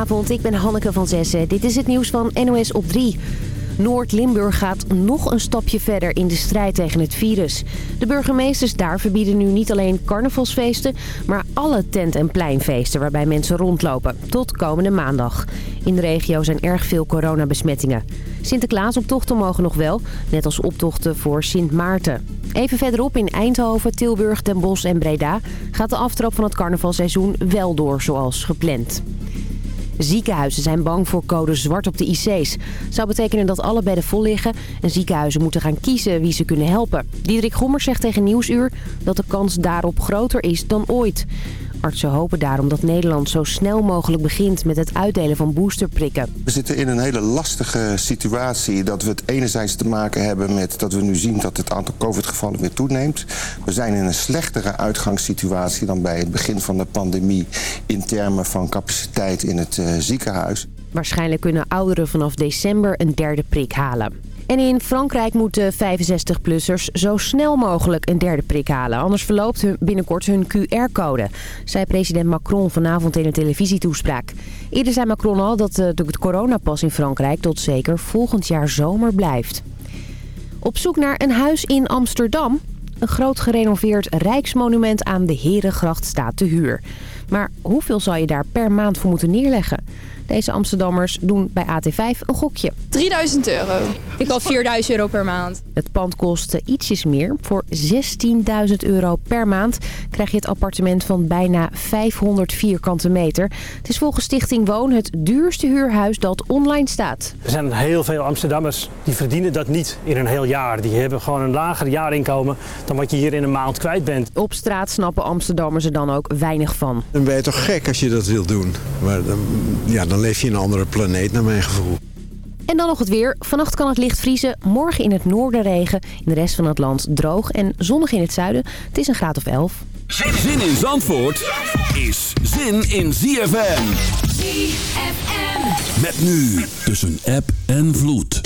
Goedenavond, ik ben Hanneke van Zessen. Dit is het nieuws van NOS op 3. Noord-Limburg gaat nog een stapje verder in de strijd tegen het virus. De burgemeesters daar verbieden nu niet alleen carnavalsfeesten... maar alle tent- en pleinfeesten waarbij mensen rondlopen. Tot komende maandag. In de regio zijn erg veel coronabesmettingen. Sinterklaasoptochten mogen nog wel, net als optochten voor Sint Maarten. Even verderop in Eindhoven, Tilburg, Den Bosch en Breda... gaat de aftrap van het carnavalseizoen wel door zoals gepland. Ziekenhuizen zijn bang voor code zwart op de IC's. Zou betekenen dat alle bedden vol liggen en ziekenhuizen moeten gaan kiezen wie ze kunnen helpen. Diederik Gommers zegt tegen Nieuwsuur dat de kans daarop groter is dan ooit. Artsen hopen daarom dat Nederland zo snel mogelijk begint met het uitdelen van boosterprikken. We zitten in een hele lastige situatie dat we het enerzijds te maken hebben met dat we nu zien dat het aantal covid-gevallen weer toeneemt. We zijn in een slechtere uitgangssituatie dan bij het begin van de pandemie in termen van capaciteit in het uh, ziekenhuis. Waarschijnlijk kunnen ouderen vanaf december een derde prik halen. En in Frankrijk moeten 65-plussers zo snel mogelijk een derde prik halen. Anders verloopt hun binnenkort hun QR-code, zei president Macron vanavond in een televisietoespraak. Eerder zei Macron al dat de coronapas in Frankrijk tot zeker volgend jaar zomer blijft. Op zoek naar een huis in Amsterdam? Een groot gerenoveerd rijksmonument aan de Herengracht staat te huur. Maar hoeveel zal je daar per maand voor moeten neerleggen? Deze Amsterdammers doen bij AT5 een gokje. 3000 euro. Ik al 4000 euro per maand. Het pand kost ietsjes meer. Voor 16.000 euro per maand krijg je het appartement van bijna 500 vierkante meter. Het is volgens Stichting Woon het duurste huurhuis dat online staat. Er zijn heel veel Amsterdammers die verdienen dat niet in een heel jaar. Die hebben gewoon een lager jaarinkomen dan wat je hier in een maand kwijt bent. Op straat snappen Amsterdammers er dan ook weinig van. Dan ben je toch gek als je dat wil doen. Maar dan, ja, dan leef je in een andere planeet naar mijn gevoel. En dan nog het weer. Vannacht kan het licht vriezen. Morgen in het noorden regen. In de rest van het land droog en zonnig in het zuiden. Het is een graad of 11. Zin in Zandvoort is zin in ZFM. ZFM. Met nu tussen app en vloed.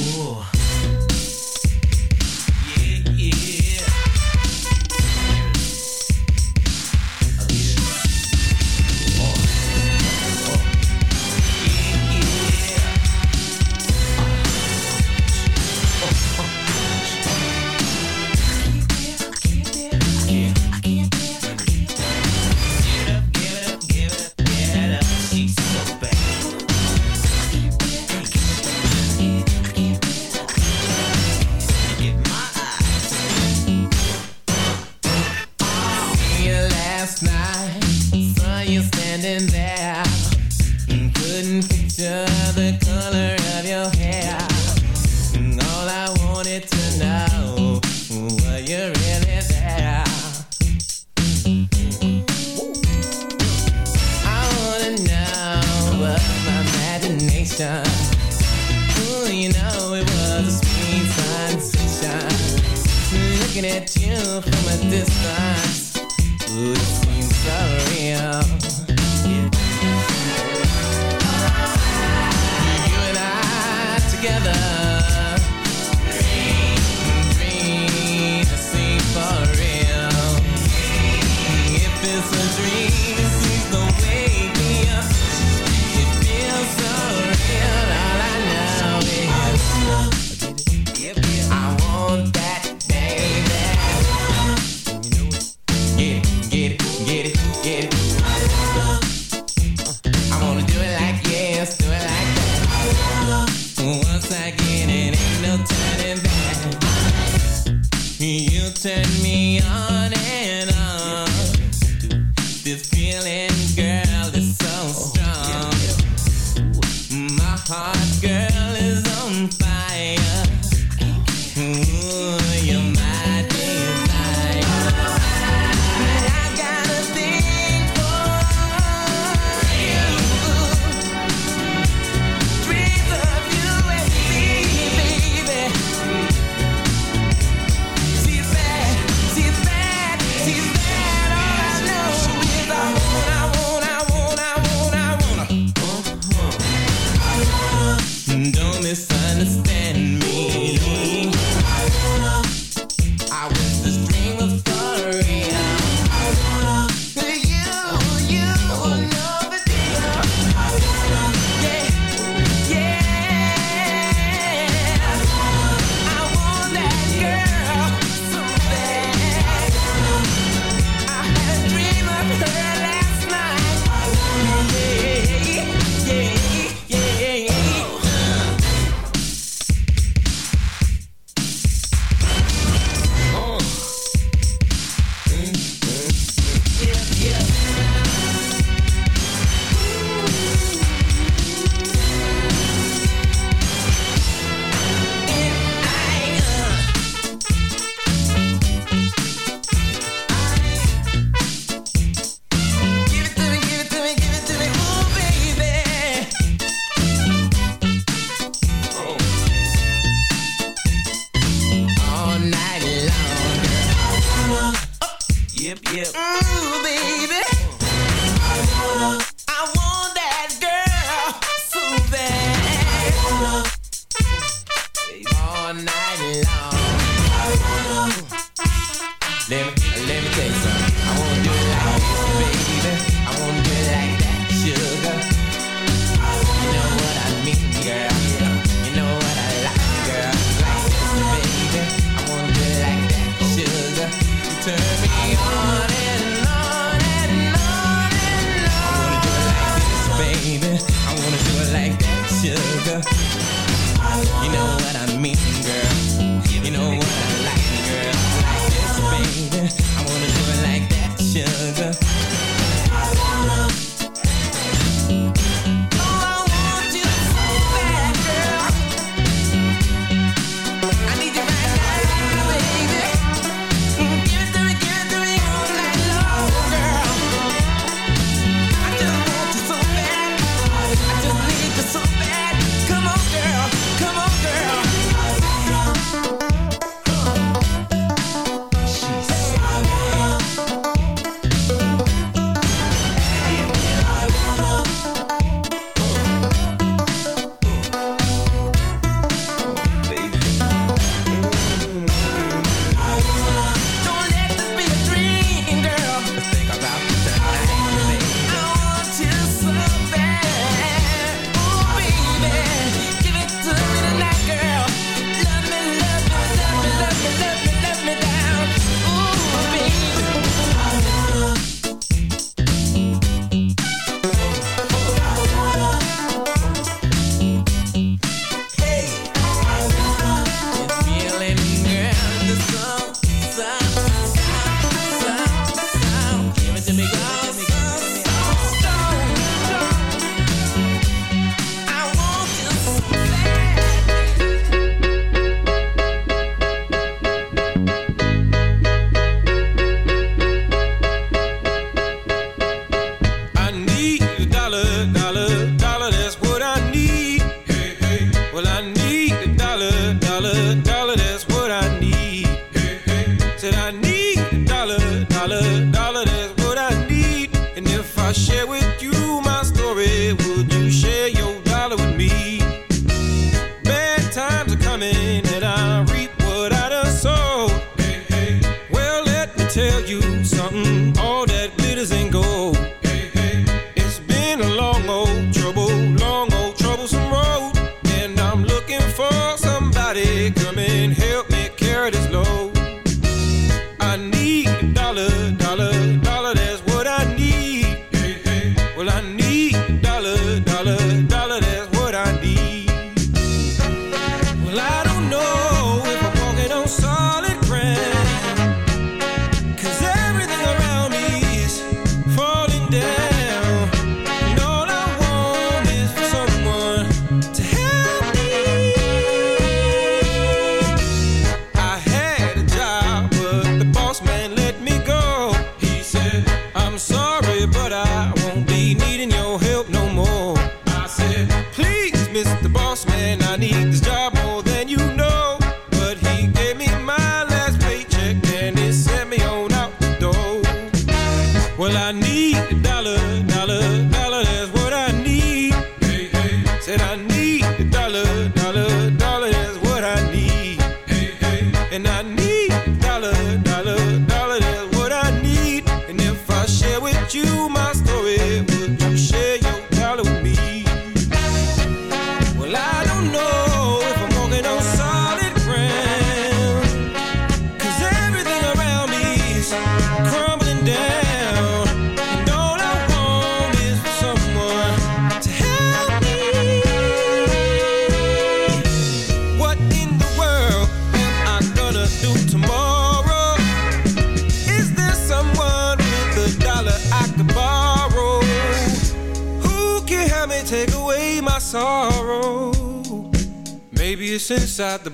Inside the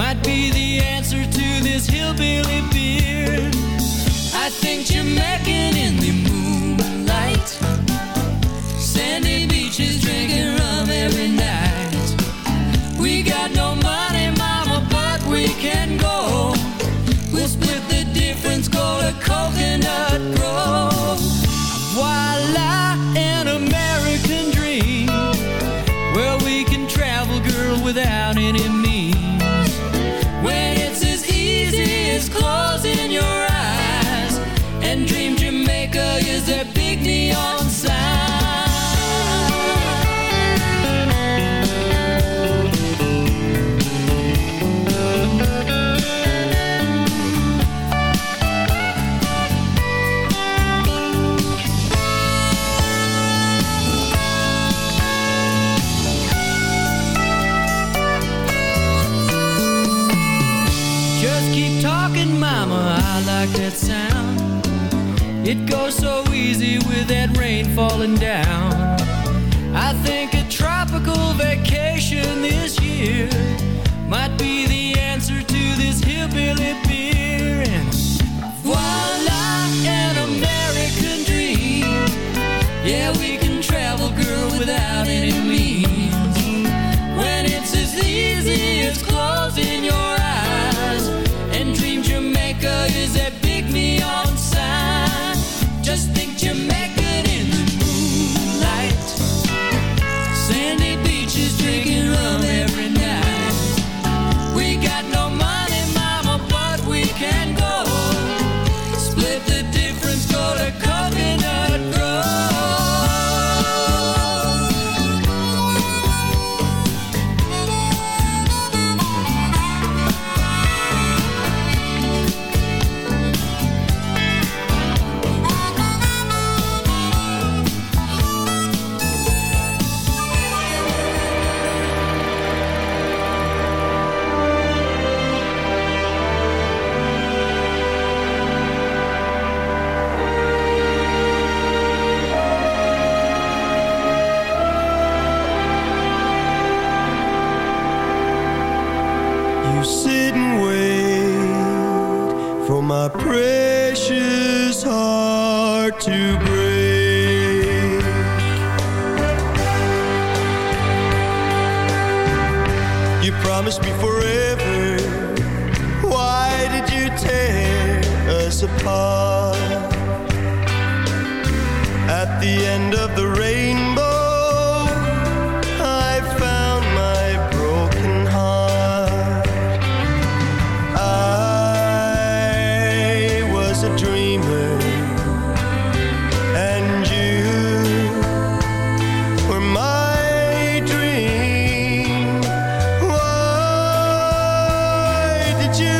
might be the answer to this hillbilly beer. I think Jamaican in the It goes so easy with that rain falling down. I think a tropical vacation this year Might be the answer to this hillbilly beer. And voila, an American dream. Yeah, we can you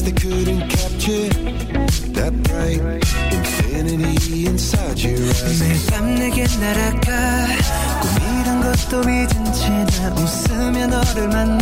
paradise they couldn't capture That bright infinity inside your eyes 매일 밤 내게 날아가 꿈이란 것도 잊은 채나 웃으며 너를 만나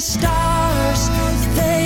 Stars, they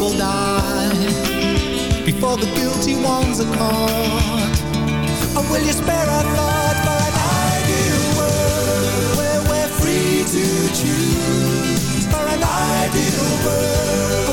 people die Before the guilty ones are caught. And will you spare a thought for an ideal world Where we're free to choose? For an ideal world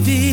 Baby.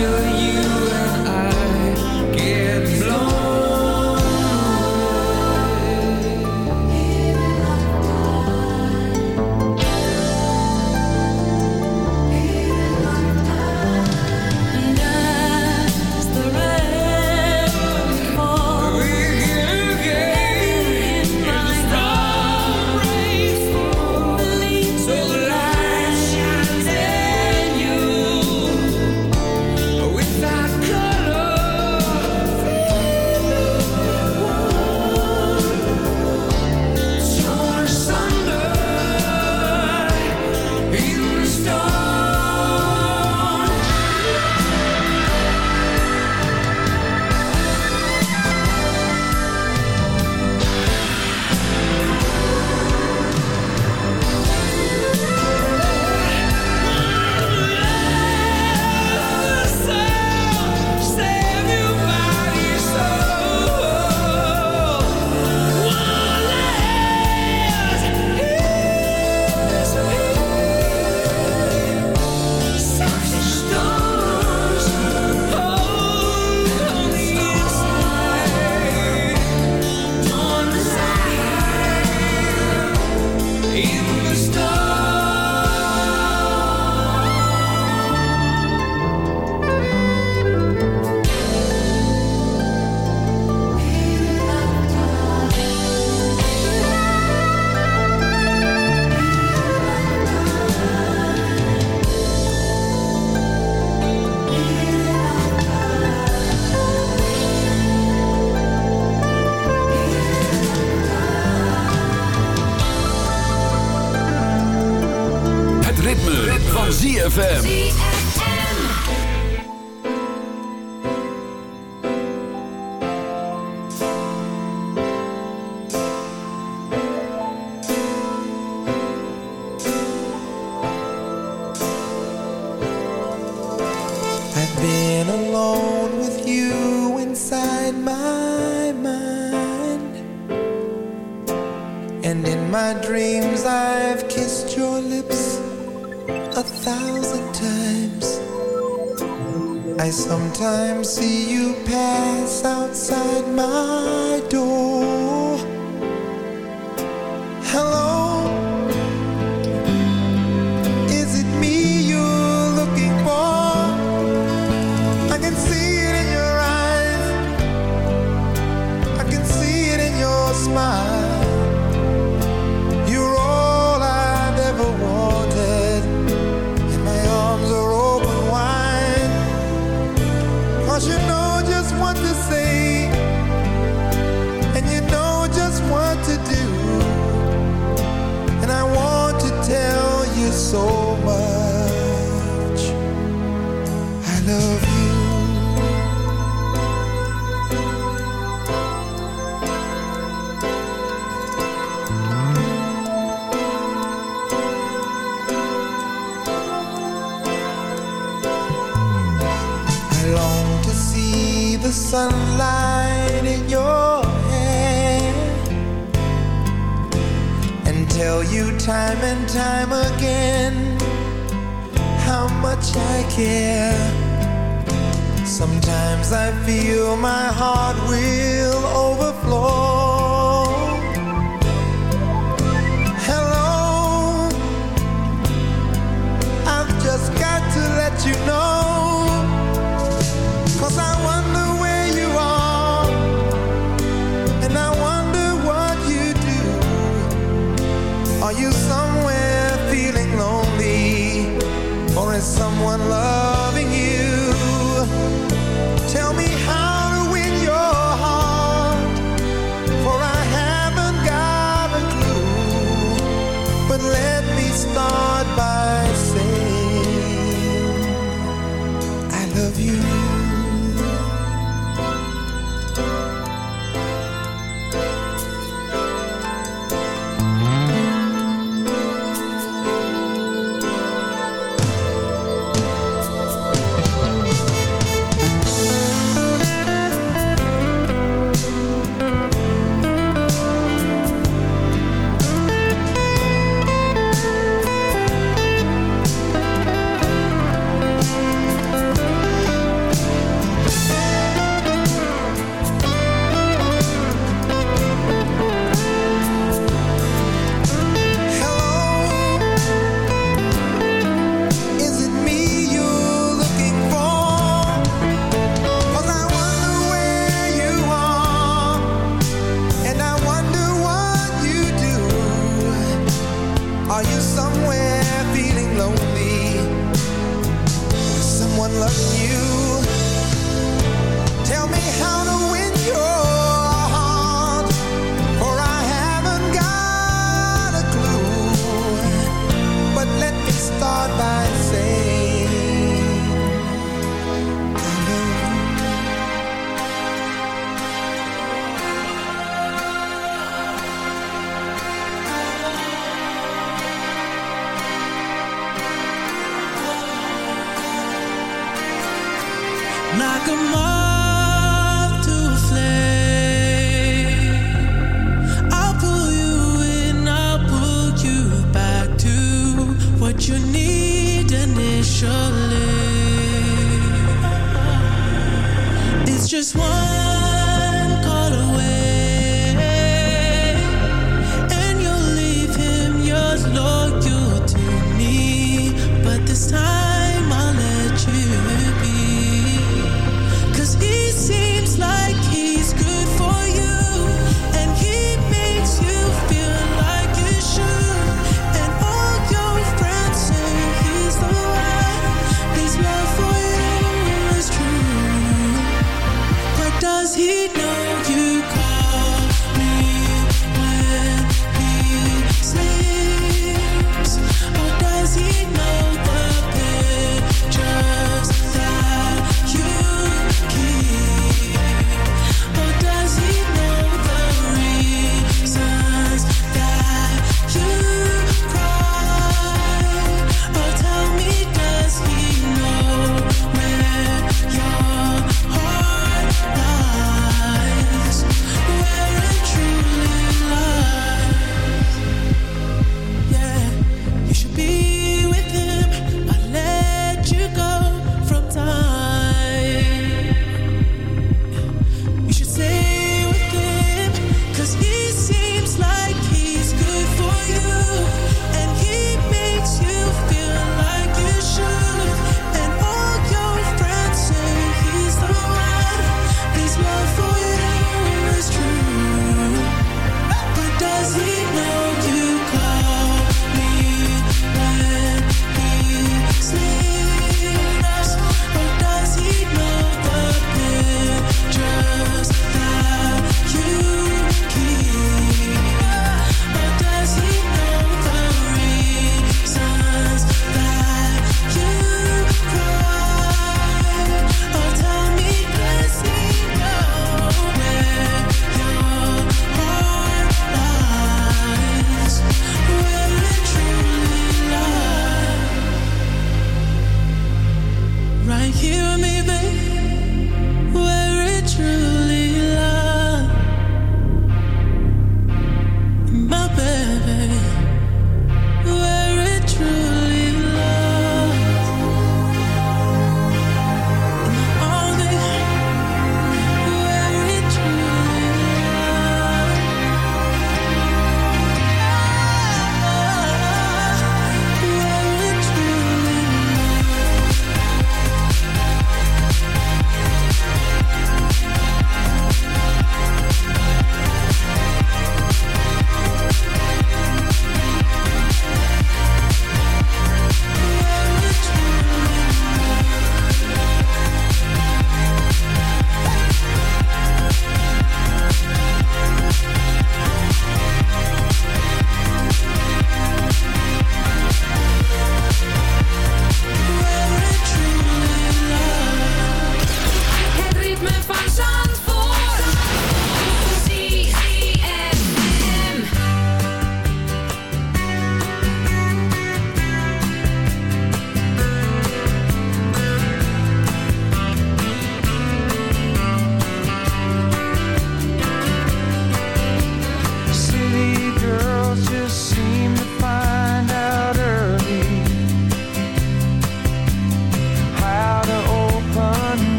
You Van ZFM. Sometimes I feel my heart will overflow.